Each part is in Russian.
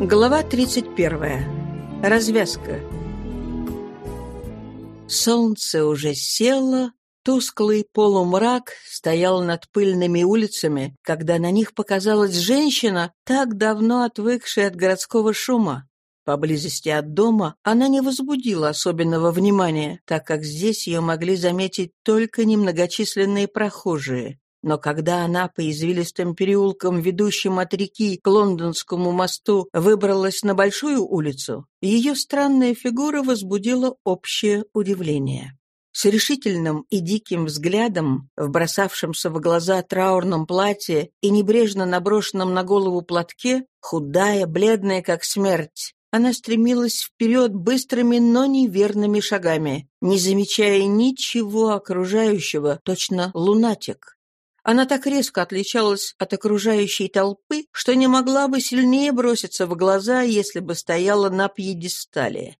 Глава 31. Развязка. Солнце уже село, тусклый полумрак стоял над пыльными улицами, когда на них показалась женщина, так давно отвыкшая от городского шума. Поблизости от дома она не возбудила особенного внимания, так как здесь ее могли заметить только немногочисленные прохожие. Но когда она по извилистым переулкам, ведущим от реки к Лондонскому мосту, выбралась на большую улицу, ее странная фигура возбудила общее удивление. С решительным и диким взглядом, в бросавшемся в глаза траурном платье и небрежно наброшенном на голову платке, худая, бледная как смерть, она стремилась вперед быстрыми, но неверными шагами, не замечая ничего окружающего, точно лунатик. Она так резко отличалась от окружающей толпы, что не могла бы сильнее броситься в глаза, если бы стояла на пьедестале.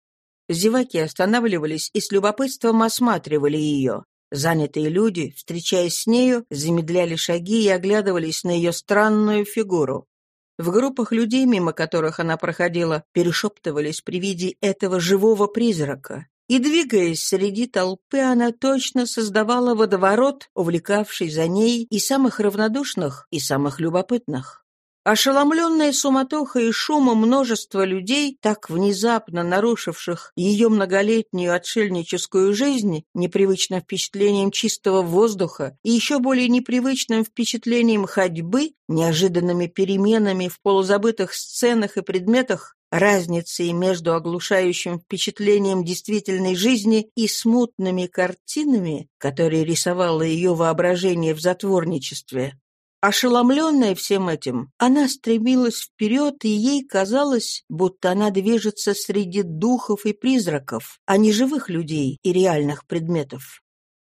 Зеваки останавливались и с любопытством осматривали ее. Занятые люди, встречаясь с нею, замедляли шаги и оглядывались на ее странную фигуру. В группах людей, мимо которых она проходила, перешептывались при виде этого живого призрака. И, двигаясь среди толпы, она точно создавала водоворот, увлекавший за ней и самых равнодушных, и самых любопытных. Ошеломленная суматохой и шумом множества людей, так внезапно нарушивших ее многолетнюю отшельническую жизнь, непривычным впечатлением чистого воздуха и еще более непривычным впечатлением ходьбы, неожиданными переменами в полузабытых сценах и предметах, разницей между оглушающим впечатлением действительной жизни и смутными картинами, которые рисовало ее воображение в затворничестве, Ошеломленная всем этим, она стремилась вперед, и ей казалось, будто она движется среди духов и призраков, а не живых людей и реальных предметов.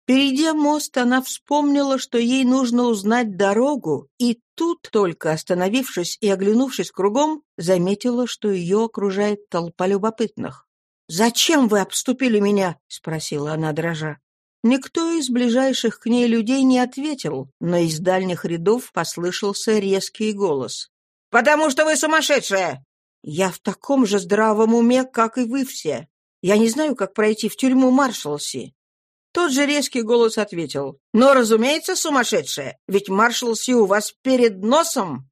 Перейдя мост, она вспомнила, что ей нужно узнать дорогу, и тут, только остановившись и оглянувшись кругом, заметила, что ее окружает толпа любопытных. «Зачем вы обступили меня?» — спросила она, дрожа. Никто из ближайших к ней людей не ответил, но из дальних рядов послышался резкий голос. «Потому что вы сумасшедшая!» «Я в таком же здравом уме, как и вы все. Я не знаю, как пройти в тюрьму Маршалси». Тот же резкий голос ответил. «Но, разумеется, сумасшедшая, ведь Маршалси у вас перед носом!»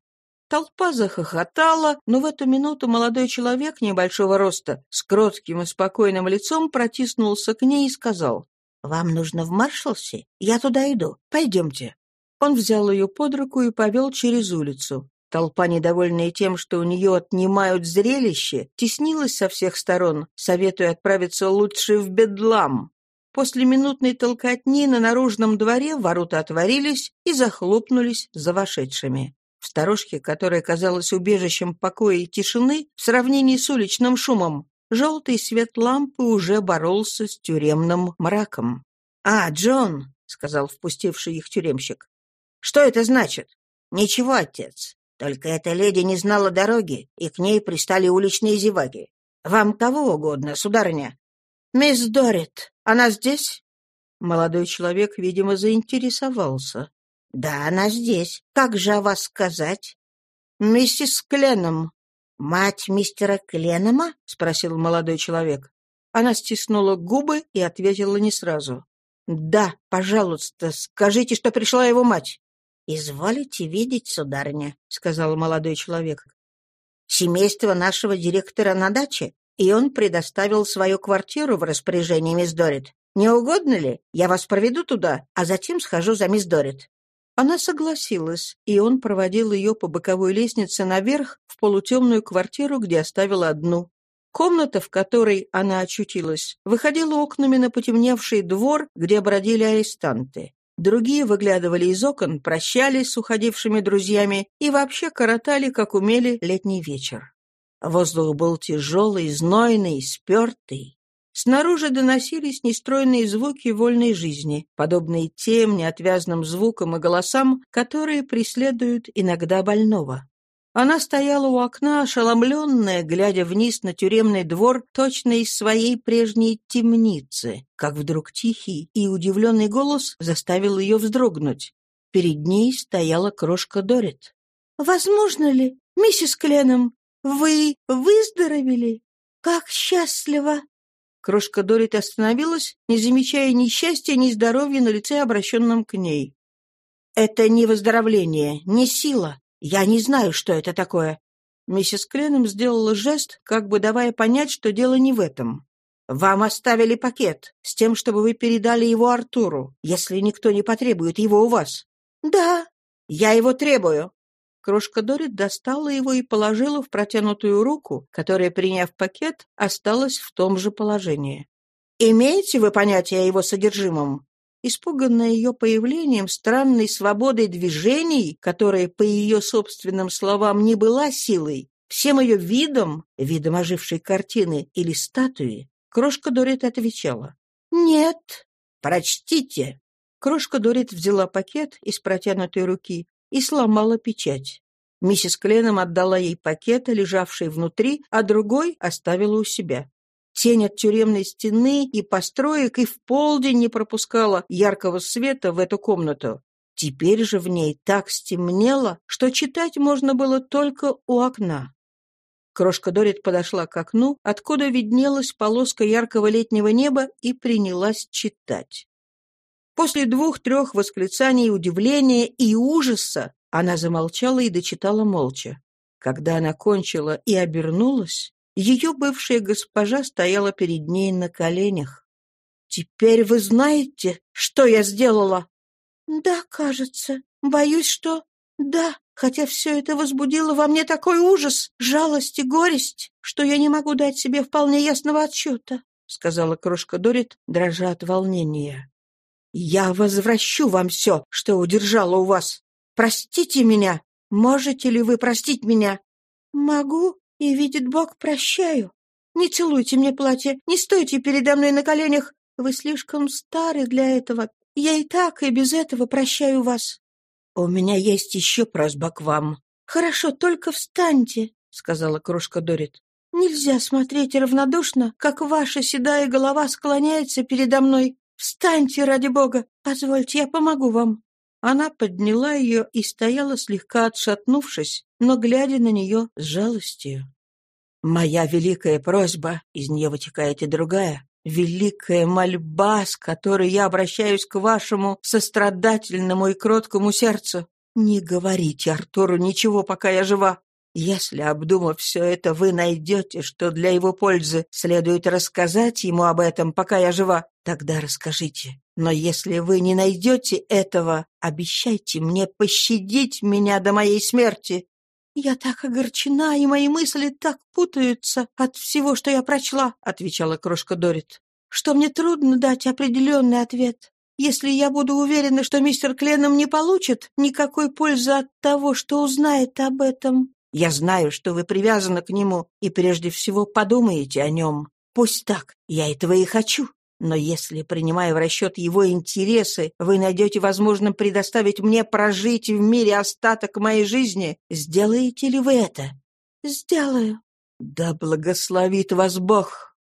Толпа захохотала, но в эту минуту молодой человек небольшого роста с кротким и спокойным лицом протиснулся к ней и сказал «Вам нужно в Маршалсе? Я туда иду. Пойдемте». Он взял ее под руку и повел через улицу. Толпа, недовольная тем, что у нее отнимают зрелище, теснилась со всех сторон, советуя отправиться лучше в Бедлам. После минутной толкотни на наружном дворе ворота отворились и захлопнулись за вошедшими. В сторожке, которая казалась убежищем покоя и тишины, в сравнении с уличным шумом, Желтый свет лампы уже боролся с тюремным мраком. «А, Джон!» — сказал впустивший их тюремщик. «Что это значит?» «Ничего, отец. Только эта леди не знала дороги, и к ней пристали уличные зеваги. Вам кого угодно, сударыня?» «Мисс Дорит. Она здесь?» Молодой человек, видимо, заинтересовался. «Да, она здесь. Как же о вас сказать?» «Миссис Кленом. «Мать мистера Кленома?» — спросил молодой человек. Она стиснула губы и ответила не сразу. «Да, пожалуйста, скажите, что пришла его мать». «Изволите видеть, сударыня», — сказал молодой человек. «Семейство нашего директора на даче, и он предоставил свою квартиру в распоряжение мисс Дорит. Не угодно ли? Я вас проведу туда, а затем схожу за мисс Дорит». Она согласилась, и он проводил ее по боковой лестнице наверх в полутемную квартиру, где оставил одну. Комната, в которой она очутилась, выходила окнами на потемневший двор, где бродили арестанты. Другие выглядывали из окон, прощались с уходившими друзьями и вообще коротали, как умели, летний вечер. Воздух был тяжелый, знойный, спертый. Снаружи доносились нестройные звуки вольной жизни, подобные тем неотвязным звукам и голосам, которые преследуют иногда больного. Она стояла у окна, ошеломленная, глядя вниз на тюремный двор, точно из своей прежней темницы, как вдруг тихий и удивленный голос заставил ее вздрогнуть. Перед ней стояла крошка Дорит. «Возможно ли, миссис Кленом, Вы выздоровели? Как счастливо!» Крошка Дорит остановилась, не замечая ни счастья, ни здоровья на лице, обращенном к ней. «Это не выздоровление, не сила. Я не знаю, что это такое». Миссис Кленом сделала жест, как бы давая понять, что дело не в этом. «Вам оставили пакет с тем, чтобы вы передали его Артуру, если никто не потребует его у вас». «Да, я его требую». Крошка Дорит достала его и положила в протянутую руку, которая, приняв пакет, осталась в том же положении. «Имеете вы понятие о его содержимом?» Испуганная ее появлением, странной свободой движений, которая, по ее собственным словам, не была силой, всем ее видом, видом ожившей картины или статуи, крошка Дорит отвечала. «Нет». «Прочтите». Крошка Дорит взяла пакет из протянутой руки и сломала печать. Миссис Кленом отдала ей пакет, лежавший внутри, а другой оставила у себя. Тень от тюремной стены и построек и в полдень не пропускала яркого света в эту комнату. Теперь же в ней так стемнело, что читать можно было только у окна. Крошка Дорит подошла к окну, откуда виднелась полоска яркого летнего неба, и принялась читать. После двух-трех восклицаний удивления и ужаса она замолчала и дочитала молча. Когда она кончила и обернулась, ее бывшая госпожа стояла перед ней на коленях. «Теперь вы знаете, что я сделала?» «Да, кажется. Боюсь, что...» «Да, хотя все это возбудило во мне такой ужас, жалость и горесть, что я не могу дать себе вполне ясного отчета», — сказала крошка Дорит, дрожа от волнения. «Я возвращу вам все, что удержала у вас. Простите меня. Можете ли вы простить меня?» «Могу, и, видит Бог, прощаю. Не целуйте мне платье, не стойте передо мной на коленях. Вы слишком стары для этого. Я и так, и без этого прощаю вас. У меня есть еще просьба к вам. Хорошо, только встаньте, сказала крошка Дорит. Нельзя смотреть равнодушно, как ваша седая голова склоняется передо мной. Встаньте, ради бога. Позвольте, я помогу вам. Она подняла ее и стояла, слегка отшатнувшись, но глядя на нее с жалостью. «Моя великая просьба, из нее вытекает и другая, великая мольба, с которой я обращаюсь к вашему сострадательному и кроткому сердцу. Не говорите Артуру ничего, пока я жива. Если, обдумав все это, вы найдете, что для его пользы следует рассказать ему об этом, пока я жива, тогда расскажите. Но если вы не найдете этого, обещайте мне пощадить меня до моей смерти. «Я так огорчена, и мои мысли так путаются от всего, что я прочла», — отвечала крошка Дорит, «что мне трудно дать определенный ответ. Если я буду уверена, что мистер Кленом не получит никакой пользы от того, что узнает об этом, я знаю, что вы привязаны к нему и прежде всего подумаете о нем. Пусть так, я этого и хочу. Но если, принимая в расчет его интересы, вы найдете возможным предоставить мне прожить в мире остаток моей жизни, сделаете ли вы это? Сделаю. Да благословит вас Бог.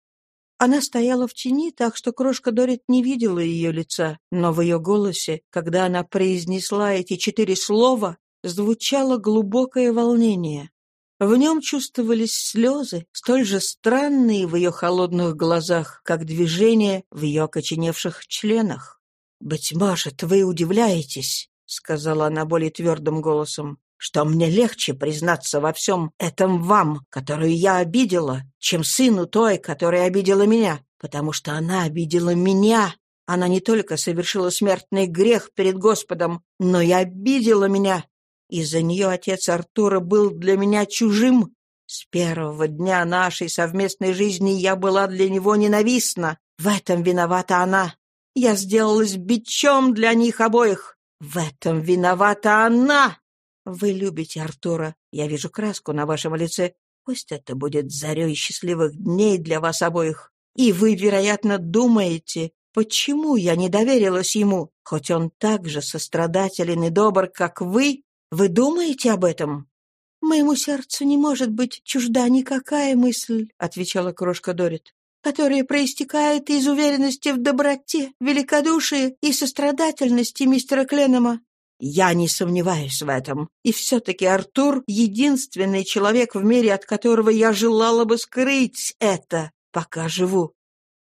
Она стояла в тени, так что крошка Дорит не видела ее лица, но в ее голосе, когда она произнесла эти четыре слова, звучало глубокое волнение. В нем чувствовались слезы, столь же странные в ее холодных глазах, как движения в ее окоченевших членах. «Быть может, вы удивляетесь», — сказала она более твердым голосом, «что мне легче признаться во всем этом вам, которую я обидела, чем сыну той, которая обидела меня, потому что она обидела меня. Она не только совершила смертный грех перед Господом, но и обидела меня, из-за нее отец Артура был для меня чужим. С первого дня нашей совместной жизни я была для него ненавистна. В этом виновата она. Я сделалась бичом для них обоих. В этом виновата она. Вы любите Артура. Я вижу краску на вашем лице. Пусть это будет зарей счастливых дней для вас обоих. И вы, вероятно, думаете, почему я не доверилась ему, хоть он так же сострадателен и добр, как вы, вы думаете об этом?» «Моему сердцу не может быть чужда никакая мысль», — отвечала крошка Дорит, «которая проистекает из уверенности в доброте, великодушии и сострадательности мистера Кленома. Я не сомневаюсь в этом. И все-таки Артур — единственный человек в мире, от которого я желала бы скрыть это, пока живу.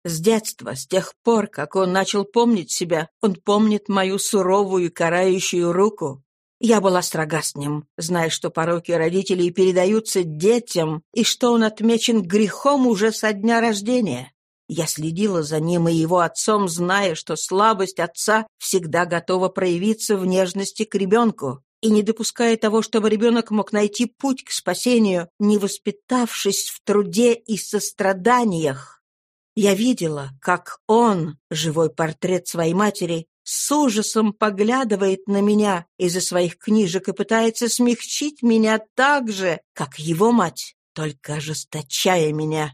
С детства, с тех пор, как он начал помнить себя, он помнит мою суровую карающую руку. Я была строга с ним, зная, что пороки родителей передаются детям и что он отмечен грехом уже со дня рождения. Я следила за ним и его отцом, зная, что слабость отца всегда готова проявиться в нежности к ребенку, и не допуская того, чтобы ребенок мог найти путь к спасению, не воспитавшись в труде и состраданиях. Я видела, как он, живой портрет своей матери, с ужасом поглядывает на меня из-за своих книжек и пытается смягчить меня так же, как его мать, только ожесточая меня.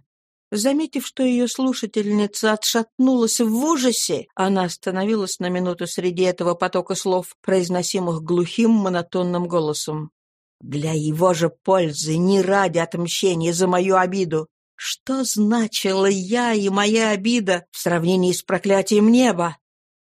Заметив, что ее слушательница отшатнулась в ужасе, она остановилась на минуту среди этого потока слов, произносимых глухим монотонным голосом. «Для его же пользы, не ради отмщения за мою обиду. Что значила я и моя обида в сравнении с проклятием неба?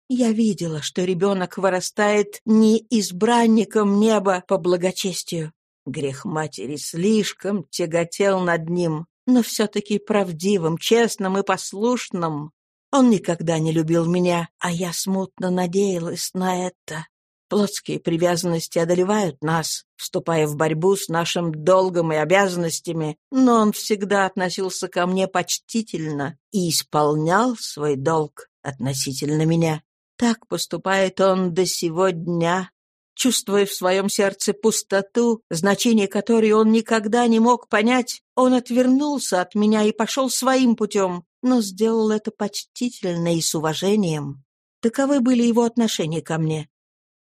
Я видела, что ребенок вырастает не избранником неба по благочестию. Грех матери слишком тяготел над ним но все-таки правдивым, честным и послушным. Он никогда не любил меня, а я смутно надеялась на это. Плотские привязанности одолевают нас, вступая в борьбу с нашим долгом и обязанностями, но он всегда относился ко мне почтительно и исполнял свой долг относительно меня. Так поступает он до сего дня, Чувствуя в своем сердце пустоту, значение которой он никогда не мог понять, он отвернулся от меня и пошел своим путем, но сделал это почтительно и с уважением. Таковы были его отношения ко мне.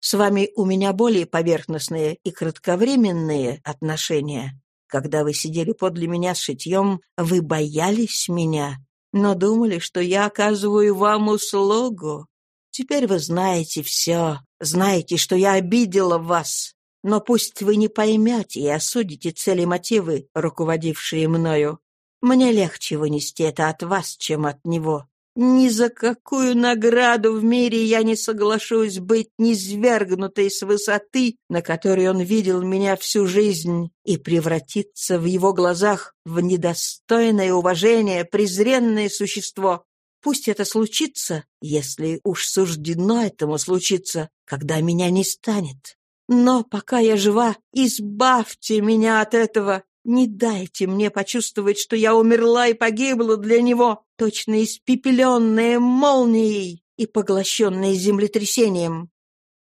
С вами у меня более поверхностные и кратковременные отношения. Когда вы сидели подле меня с шитьем, вы боялись меня, но думали, что я оказываю вам услугу. Теперь вы знаете все, знаете, что я обидела вас. Но пусть вы не поймете и осудите цели мотивы, руководившие мною. Мне легче вынести это от вас, чем от него. Ни за какую награду в мире я не соглашусь быть низвергнутой с высоты, на которой он видел меня всю жизнь, и превратиться в его глазах в недостойное уважения презренное существо. Пусть это случится, если уж суждено этому случиться, когда меня не станет. Но пока я жива, избавьте меня от этого. Не дайте мне почувствовать, что я умерла и погибла для него, точно испепеленная молнией и поглощенная землетрясением.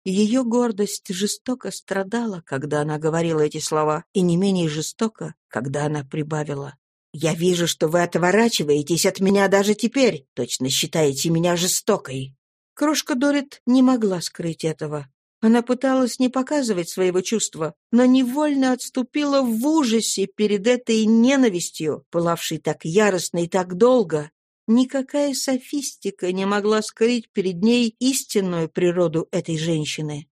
Ее гордость жестоко страдала, когда она говорила эти слова, и не менее жестоко, когда она прибавила. Я вижу, что вы отворачиваетесь от меня даже теперь, точно считаете меня жестокой». Крошка Дорит не могла скрыть этого. Она пыталась не показывать своего чувства, но невольно отступила в ужасе перед этой ненавистью, пылавшей так яростно и так долго. Никакая софистика не могла скрыть перед ней истинную природу этой женщины.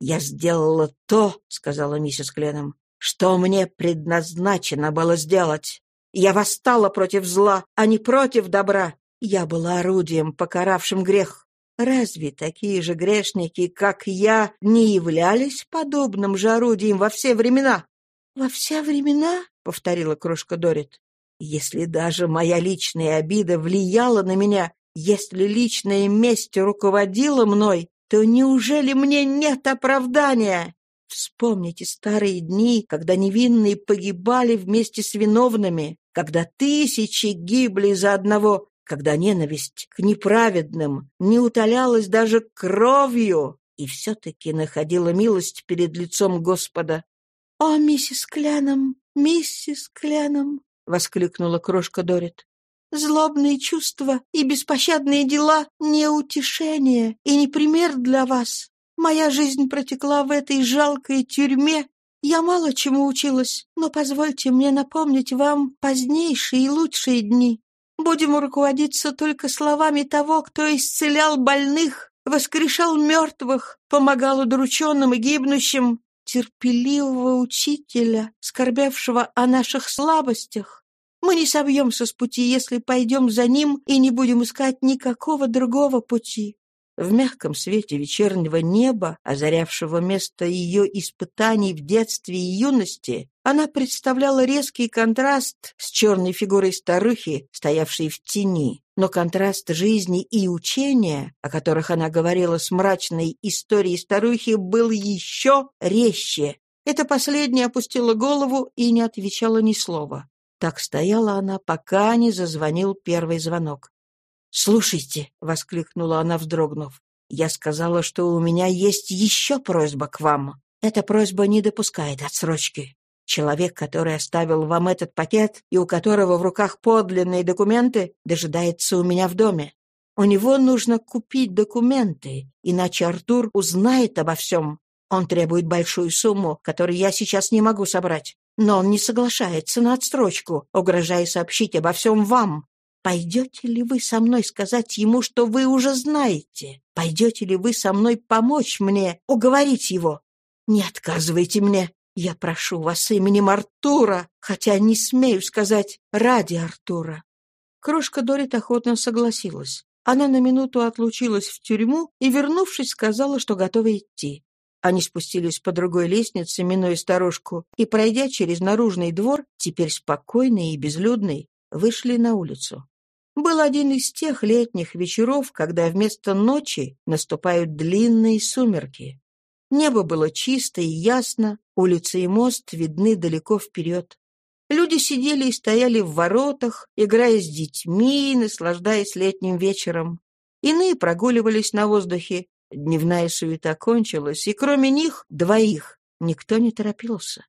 «Я сделала то, — сказала миссис Кленом, — что мне предназначено было сделать. Я восстала против зла, а не против добра. Я была орудием, покаравшим грех. Разве такие же грешники, как я, не являлись подобным же орудием во все времена? — Во все времена? — повторила крошка Дорит. — Если даже моя личная обида влияла на меня, если личная месть руководила мной, то неужели мне нет оправдания? Вспомните старые дни, когда невинные погибали вместе с виновными, когда тысячи гибли за одного, когда ненависть к неправедным не утолялась даже кровью и все-таки находила милость перед лицом Господа. — О, миссис Кляном, миссис Кляном! — воскликнула крошка Дорит. — Злобные чувства и беспощадные дела — не утешение и не пример для вас. Моя жизнь протекла в этой жалкой тюрьме, я мало чему училась, но позвольте мне напомнить вам позднейшие и лучшие дни. Будем руководиться только словами того, кто исцелял больных, воскрешал мертвых, помогал удрученным и гибнущим, терпеливого учителя, скорбевшего о наших слабостях. Мы не собьемся с пути, если пойдем за ним и не будем искать никакого другого пути. В мягком свете вечернего неба, озарявшего место ее испытаний в детстве и юности, она представляла резкий контраст с черной фигурой старухи, стоявшей в тени. Но контраст жизни и учения, о которых она говорила с мрачной историей старухи, был еще резче. Эта последняя опустила голову и не отвечала ни слова. Так стояла она, пока не зазвонил первый звонок. «Слушайте», — воскликнула она, вздрогнув, — «я сказала, что у меня есть еще просьба к вам. Эта просьба не допускает отсрочки. Человек, который оставил вам этот пакет и у которого в руках подлинные документы, дожидается у меня в доме. У него нужно купить документы, иначе Артур узнает обо всем. Он требует большую сумму, которую я сейчас не могу собрать. Но он не соглашается на отсрочку, угрожая сообщить обо всем вам. Пойдете ли вы со мной сказать ему, что вы уже знаете? Пойдете ли вы со мной помочь мне уговорить его? Не отказывайте мне. Я прошу вас именем Артура, хотя не смею сказать ради Артура». Крошка Дорит охотно согласилась. Она на минуту отлучилась в тюрьму и, вернувшись, сказала, что готова идти. Они спустились по другой лестнице, минуя сторожку, и, пройдя через наружный двор, теперь спокойный и безлюдный, вышли на улицу. Был один из тех летних вечеров, когда вместо ночи наступают длинные сумерки. Небо было чисто и ясно, улицы и мост видны далеко вперед. Люди сидели и стояли в воротах, играя с детьми, наслаждаясь летним вечером. Иные прогуливались на воздухе. Дневная суета кончилась, и кроме них, двоих, никто не торопился.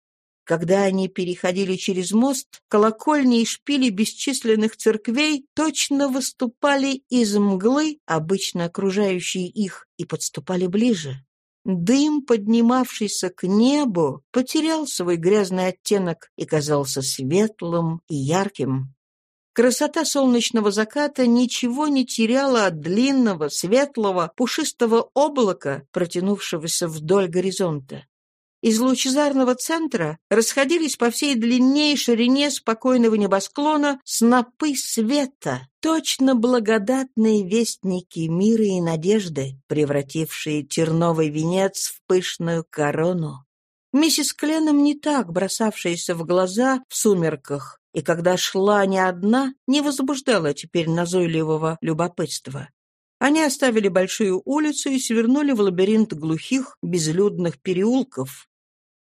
Когда они переходили через мост, колокольни и шпили бесчисленных церквей точно выступали из мглы, обычно окружающей их, и подступали ближе. Дым, поднимавшийся к небу, потерял свой грязный оттенок и казался светлым и ярким. Красота солнечного заката ничего не теряла от длинного, светлого, пушистого облака, протянувшегося вдоль горизонта. Из лучезарного центра расходились по всей длине и ширине спокойного небосклона снопы света, точно благодатные вестники мира и надежды, превратившие терновый венец в пышную корону. Миссис Кленом не так бросавшаяся в глаза в сумерках, и когда шла не одна, не возбуждала теперь назойливого любопытства. Они оставили большую улицу и свернули в лабиринт глухих, безлюдных переулков,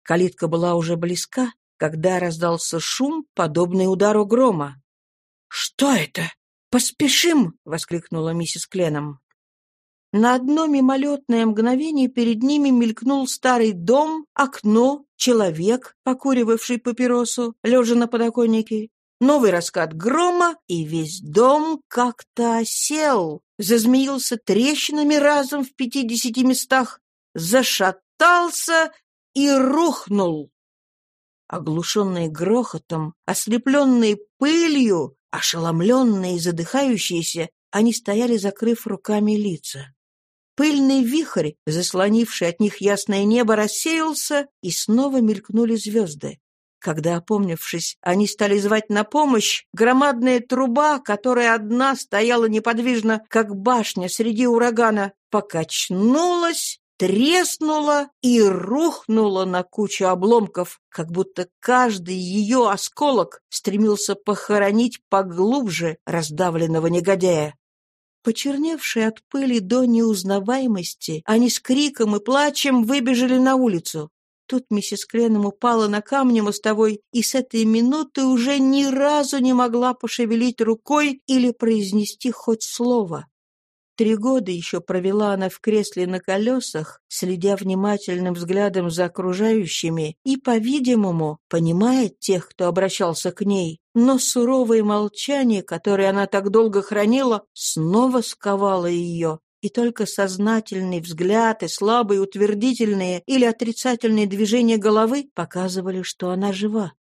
Калитка была уже близка, когда раздался шум, подобный удару грома. «Что это? Поспешим!» — воскликнула миссис Кленом. На одно мимолетное мгновение перед ними мелькнул старый дом, окно, человек, покуривавший папиросу, лежа на подоконнике. Новый раскат грома, и весь дом как-то осел, зазмеился трещинами разом в пятидесяти местах, зашатался и рухнул. Оглушенные грохотом, ослепленные пылью, ошеломленные и задыхающиеся, они стояли, закрыв руками лица. Пыльный вихрь, заслонивший от них ясное небо, рассеялся, и снова мелькнули звезды. Когда, опомнившись, они стали звать на помощь, громадная труба, которая одна стояла неподвижно, как башня среди урагана, покачнулась треснула и рухнула на кучу обломков, как будто каждый ее осколок стремился похоронить поглубже раздавленного негодяя. Почерневшие от пыли до неузнаваемости, они с криком и плачем выбежали на улицу. Тут миссис Кленом упала на камни мостовой и с этой минуты уже ни разу не могла пошевелить рукой или произнести хоть слово. Три года еще провела она в кресле на колесах, следя внимательным взглядом за окружающими и, по-видимому, понимает тех, кто обращался к ней. Но суровое молчание, которое она так долго хранила, снова сковало ее, и только сознательный взгляд и слабые утвердительные или отрицательные движения головы показывали, что она жива.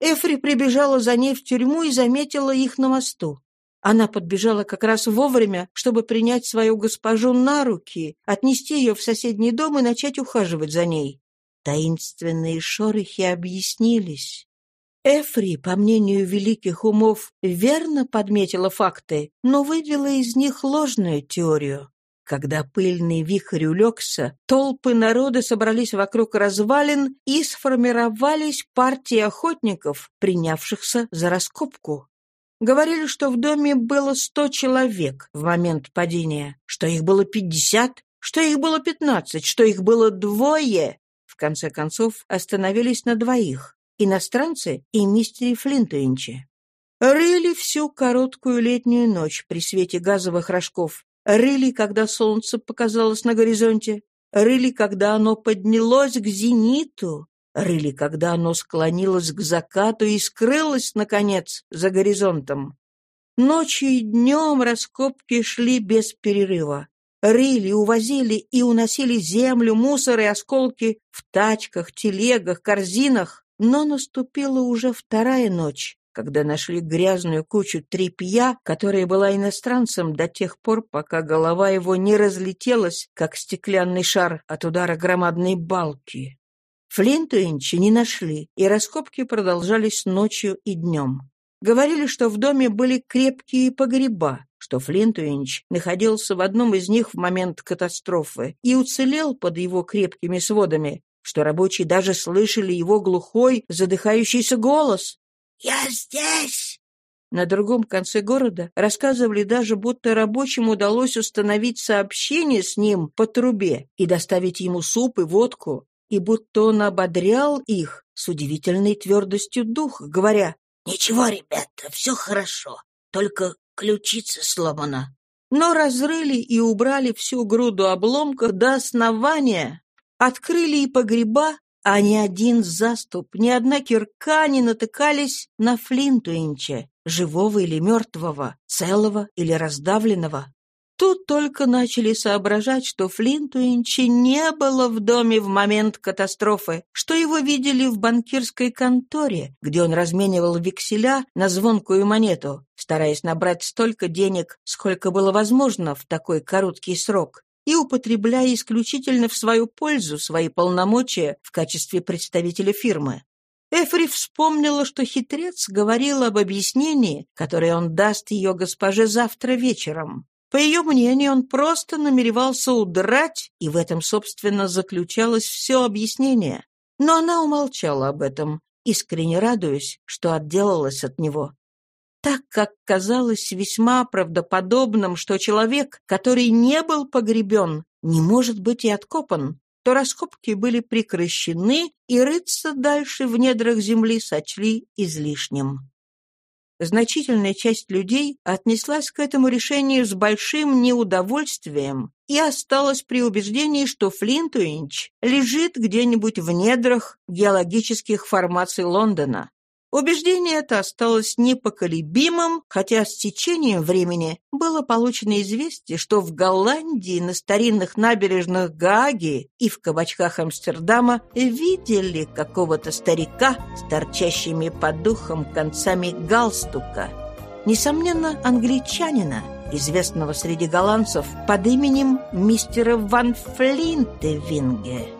Эфри прибежала за ней в тюрьму и заметила их на мосту. Она подбежала как раз вовремя, чтобы принять свою госпожу на руки, отнести ее в соседний дом и начать ухаживать за ней. Таинственные шорохи объяснились. Эфри, по мнению великих умов, верно подметила факты, но вывела из них ложную теорию. Когда пыльный вихрь улегся, толпы народа собрались вокруг развалин и сформировались партии охотников, принявшихся за раскопку. Говорили, что в доме было сто человек в момент падения, что их было пятьдесят, что их было пятнадцать, что их было двое. В конце концов, остановились на двоих — иностранцы и мистере Флинтуинче. Рыли всю короткую летнюю ночь при свете газовых рожков, Рыли, когда солнце показалось на горизонте. Рыли, когда оно поднялось к зениту. Рыли, когда оно склонилось к закату и скрылось, наконец, за горизонтом. Ночью и днем раскопки шли без перерыва. Рыли, увозили и уносили землю, мусор и осколки в тачках, телегах, корзинах. Но наступила уже вторая ночь, когда нашли грязную кучу тряпья, которая была иностранцем до тех пор, пока голова его не разлетелась, как стеклянный шар от удара громадной балки. Флинтуинча не нашли, и раскопки продолжались ночью и днем. Говорили, что в доме были крепкие погреба, что Флинтуинч находился в одном из них в момент катастрофы и уцелел под его крепкими сводами, что рабочие даже слышали его глухой, задыхающийся голос, «Я здесь!» На другом конце города рассказывали даже, будто рабочим удалось установить сообщение с ним по трубе и доставить ему суп и водку, и будто он ободрял их с удивительной твердостью духа, говоря «Ничего, ребята, все хорошо, только ключица сломана». Но разрыли и убрали всю груду обломков до основания, открыли и погреба, а ни один заступ, ни одна кирка не натыкались на Флинтуинча, живого или мертвого, целого или раздавленного. Тут только начали соображать, что Флинтуинча не было в доме в момент катастрофы, что его видели в банкирской конторе, где он разменивал векселя на звонкую монету, стараясь набрать столько денег, сколько было возможно в такой короткий срок и употребляя исключительно в свою пользу свои полномочия в качестве представителя фирмы. Эфри вспомнила, что хитрец говорил об объяснении, которое он даст ее госпоже завтра вечером. По ее мнению, он просто намеревался удрать, и в этом, собственно, заключалось все объяснение. Но она умолчала об этом, искренне радуясь, что отделалась от него так как казалось весьма правдоподобным, что человек, который не был погребен, не может быть и откопан, то раскопки были прекращены, и рыться дальше в недрах земли сочли излишним. Значительная часть людей отнеслась к этому решению с большим неудовольствием и осталась при убеждении, что Флинтуинч лежит где-нибудь в недрах геологических формаций Лондона. Убеждение это осталось непоколебимым, хотя с течением времени было получено известие, что в Голландии на старинных набережных Гааги и в кабачках Амстердама видели какого-то старика с торчащими по духам концами галстука. Несомненно, англичанина, известного среди голландцев под именем мистера Ван Флинтевинге.